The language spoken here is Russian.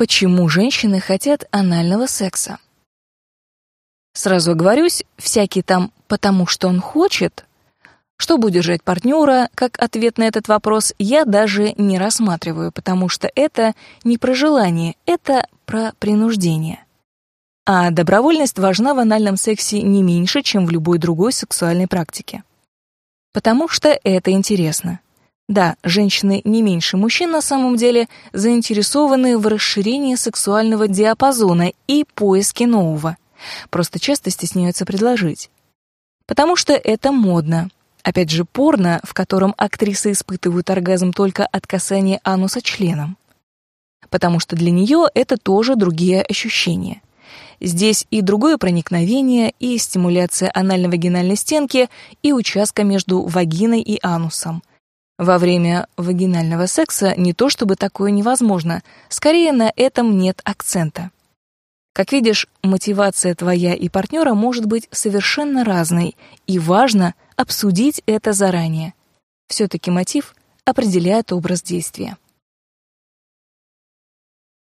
Почему женщины хотят анального секса? Сразу оговорюсь, всякий там «потому что он хочет» Чтобы удержать партнера, как ответ на этот вопрос, я даже не рассматриваю, потому что это не про желание, это про принуждение. А добровольность важна в анальном сексе не меньше, чем в любой другой сексуальной практике. Потому что это интересно. Да, женщины не меньше мужчин на самом деле заинтересованы в расширении сексуального диапазона и поиске нового. Просто часто стесняются предложить. Потому что это модно. Опять же, порно, в котором актрисы испытывают оргазм только от касания ануса членом. Потому что для нее это тоже другие ощущения. Здесь и другое проникновение, и стимуляция анально-вагинальной стенки, и участка между вагиной и анусом, во время вагинального секса не то чтобы такое невозможно, скорее на этом нет акцента. Как видишь, мотивация твоя и партнера может быть совершенно разной, и важно обсудить это заранее. Все-таки мотив определяет образ действия.